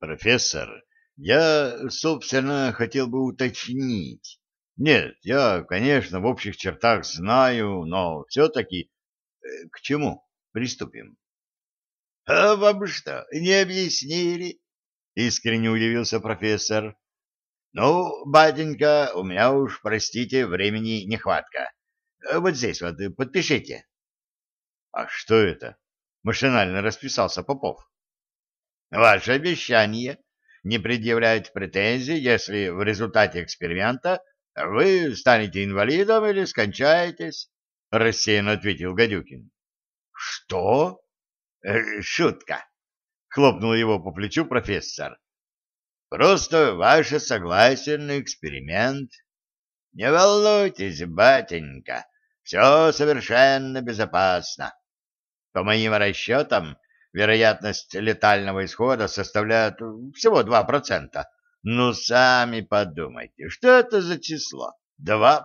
Профессор, я, собственно, хотел бы уточнить. Нет, я, конечно, в общих чертах знаю, но все-таки э, к чему приступим? — А вам что, не объяснили? — искренне удивился профессор. — Ну, батенька, у меня уж, простите, времени нехватка. Вот здесь вот подпишите. — А что это? — машинально расписался Попов. — Ваше обещание не предъявлять претензий, если в результате эксперимента вы станете инвалидом или скончаетесь, — рассеянно ответил Гадюкин. — Что? Э, — Шутка, — хлопнул его по плечу профессор. — Просто ваше согласие на эксперимент. Не волнуйтесь, батенька, все совершенно безопасно. По моим расчетам, вероятность летального исхода составляет всего 2%. Ну, сами подумайте, что это за число? 2%.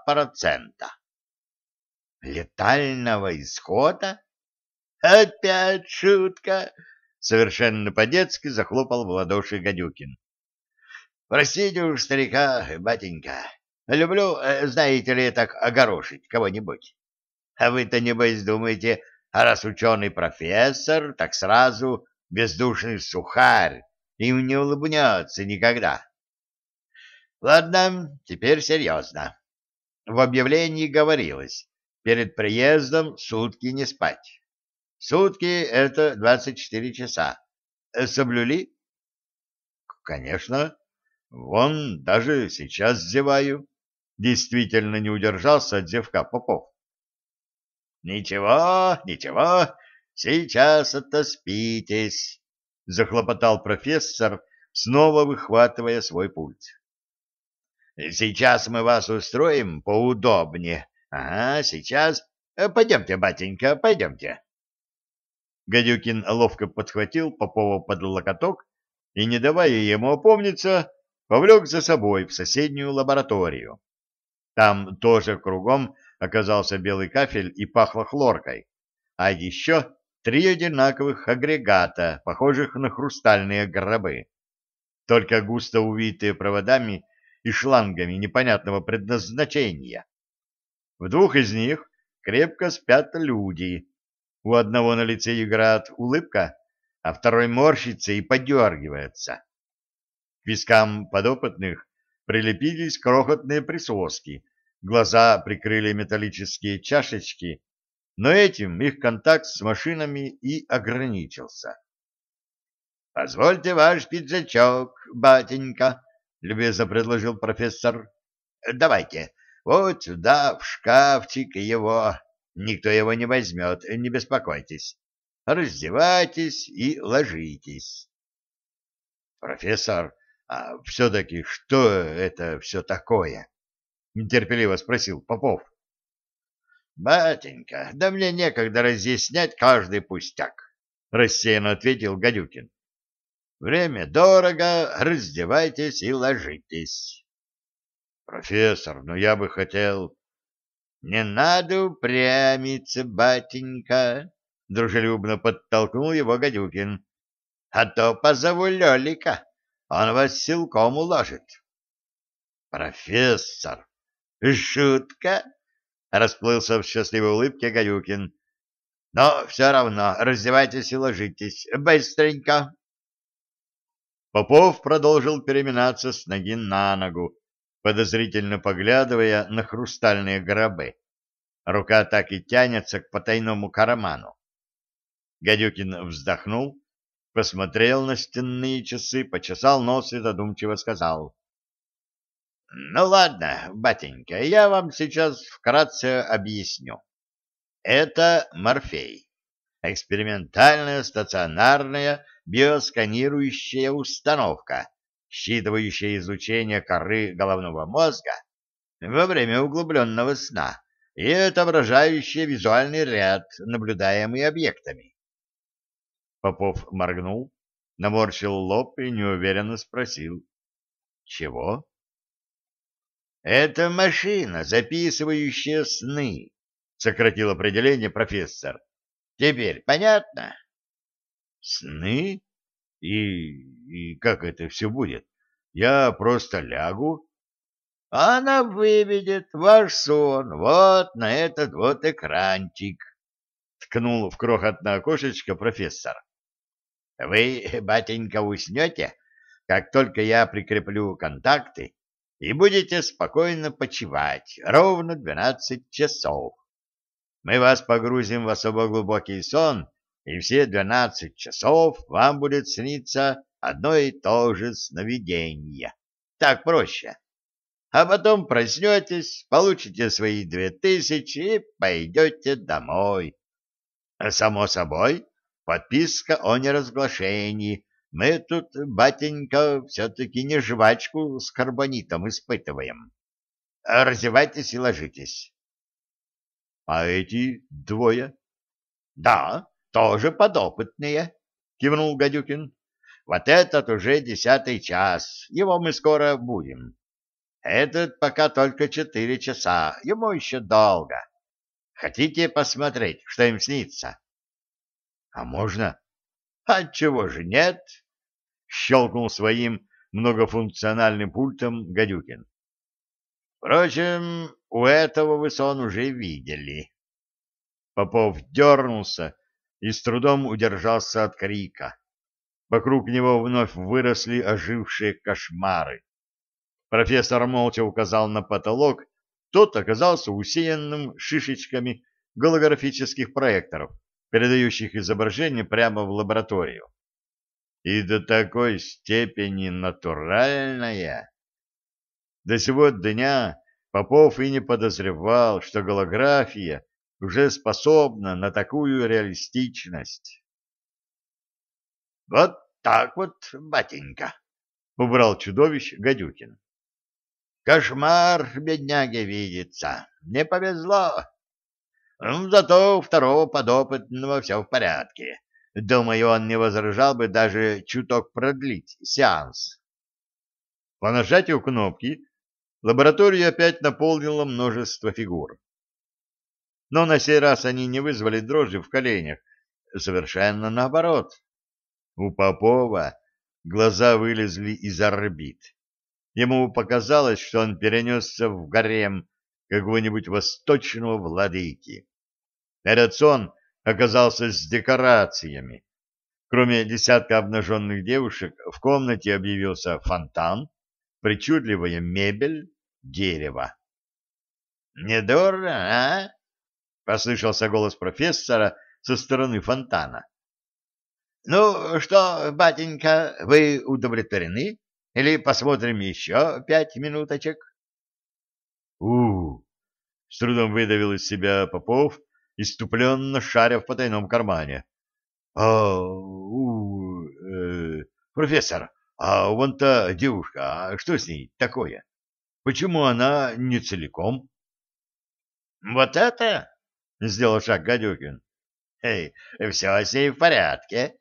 Летального исхода? Опять шутка! Совершенно по-детски захлопал в ладоши Гадюкин. Простите уж старика, батенька. Люблю, э, знаете ли, так огорошить кого-нибудь. А вы-то, небось, думаете, а раз ученый профессор, так сразу бездушный сухарь, им не улыбнется никогда. Ладно, теперь серьезно. В объявлении говорилось, перед приездом сутки не спать. Сутки — это 24 часа. Соблюли? Конечно. Вон, даже сейчас зеваю. Действительно не удержался от зевка Попов. Ничего, ничего, сейчас отоспитесь, захлопотал профессор, снова выхватывая свой пульт. Сейчас мы вас устроим поудобнее. Ага, сейчас. Пойдемте, батенька, пойдемте. Гадюкин ловко подхватил Попова под локоток и, не давая ему опомниться, повлек за собой в соседнюю лабораторию. Там тоже кругом оказался белый кафель и пахло хлоркой, а еще три одинаковых агрегата, похожих на хрустальные гробы, только густо увитые проводами и шлангами непонятного предназначения. В двух из них крепко спят люди. У одного на лице играет улыбка, а второй морщится и подергивается. К вискам подопытных прилепились крохотные присоски, глаза прикрыли металлические чашечки, но этим их контакт с машинами и ограничился. — Позвольте ваш пиджачок, батенька, — любезно предложил профессор. — Давайте, вот сюда, в шкафчик его. Никто его не возьмет, не беспокойтесь. Раздевайтесь и ложитесь. — Профессор, а все-таки что это все такое? — нетерпеливо спросил Попов. — Батенька, да мне некогда разъяснять каждый пустяк, — рассеянно ответил Гадюкин. — Время дорого, раздевайтесь и ложитесь. — Профессор, но я бы хотел... — Не надо упрямиться, батенька, — дружелюбно подтолкнул его Гадюкин. — А то позову Лелика, он вас силком уложит. — Профессор! Шутка, расплылся в счастливой улыбке Гаюкин. Но все равно раздевайтесь и ложитесь. Быстренько. Попов продолжил переминаться с ноги на ногу, подозрительно поглядывая на хрустальные гробы. Рука так и тянется к потайному карману. Гадюкин вздохнул, посмотрел на стенные часы, почесал нос и задумчиво сказал. Ну ладно, батенька, я вам сейчас вкратце объясню. Это Морфей. Экспериментальная стационарная биосканирующая установка, считывающая излучение коры головного мозга во время углубленного сна и отображающая визуальный ряд, наблюдаемый объектами. Попов моргнул, наморщил лоб и неуверенно спросил. — Чего? Это машина, записывающая сны, сократил определение профессор. Теперь понятно? Сны? И, и как это все будет? Я просто лягу? Она выведет ваш сон вот на этот вот экранчик, ткнул в крохотное окошечко профессор. Вы, батенька, уснете, как только я прикреплю контакты, и будете спокойно почивать ровно двенадцать часов. Мы вас погрузим в особо глубокий сон, и все двенадцать часов вам будет сниться одно и то же сновидение. Так проще. А потом проснетесь, получите свои две тысячи и пойдете домой. Само собой, подписка о неразглашении. Мы тут, батенька, все-таки не жвачку с карбонитом испытываем. Разевайтесь и ложитесь. — А эти двое? — Да, тоже подопытные, — кивнул Гадюкин. — Вот этот уже десятый час, его мы скоро будем. Этот пока только четыре часа, ему еще долго. Хотите посмотреть, что им снится? — А можно? — Отчего же нет? — щелкнул своим многофункциональным пультом Гадюкин. — Впрочем, у этого вы сон уже видели. Попов дернулся и с трудом удержался от крика. Вокруг него вновь выросли ожившие кошмары. Профессор молча указал на потолок, тот оказался усеянным шишечками голографических проекторов, передающих изображение прямо в лабораторию. И до такой степени натуральная. До сего дня Попов и не подозревал, что голография уже способна на такую реалистичность. — Вот так вот, батенька, — убрал чудовищ Гадюкин. — Кошмар, бедняге, видится. Не повезло. Зато у второго подопытного все в порядке. Думаю, он не возражал бы даже чуток продлить сеанс. По нажатию кнопки лабораторию опять наполнило множество фигур. Но на сей раз они не вызвали дрожи в коленях, совершенно наоборот. У Попова глаза вылезли из орбит. Ему показалось, что он перенесся в гарем какого-нибудь восточного владыки. Этот сон оказался с декорациями. Кроме десятка обнаженных девушек, в комнате объявился фонтан, причудливая мебель, дерево. — Недорого, а? — послышался голос профессора со стороны фонтана. — Ну что, батенька, вы удовлетворены? Или посмотрим еще пять минуточек? — У, с трудом выдавил из себя Попов, иступленно шаря в потайном кармане. — А, у, э, профессор, а вон та девушка, а что с ней такое? Почему она не целиком? — Вот это? — сделал шаг Гадюкин. — Эй, все с ней в порядке.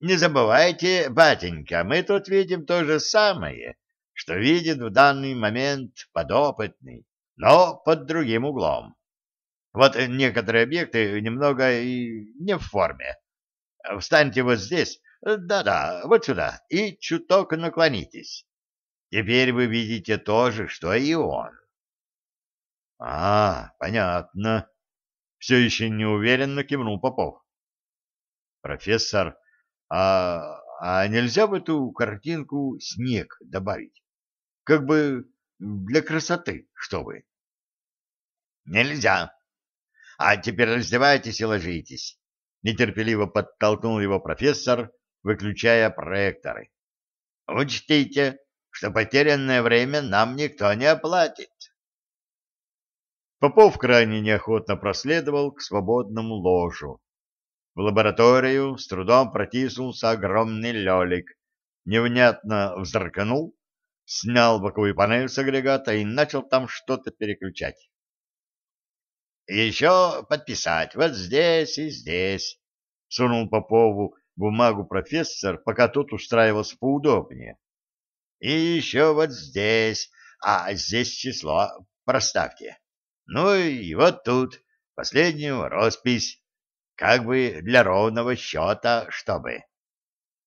Не забывайте, батенька, мы тут видим то же самое, что видит в данный момент подопытный, но под другим углом. Вот некоторые объекты немного и не в форме. Встаньте вот здесь, да-да, вот сюда, и чуток наклонитесь. Теперь вы видите то же, что и он. — А, понятно. Все еще неуверенно кивнул Попов. — Профессор, а, а нельзя в эту картинку снег добавить? Как бы для красоты, что вы? — Нельзя. А теперь раздевайтесь и ложитесь. Нетерпеливо подтолкнул его профессор, выключая проекторы. Учтите, что потерянное время нам никто не оплатит. Попов крайне неохотно проследовал к свободному ложу. В лабораторию с трудом протиснулся огромный лелик, невнятно взрыкнул, снял боковую панель с агрегата и начал там что-то переключать. «Еще подписать вот здесь и здесь», — сунул Попову бумагу профессор, пока тот устраивался поудобнее. «И еще вот здесь, а здесь число проставьте». Ну и вот тут последнюю роспись, как бы для ровного счета, чтобы.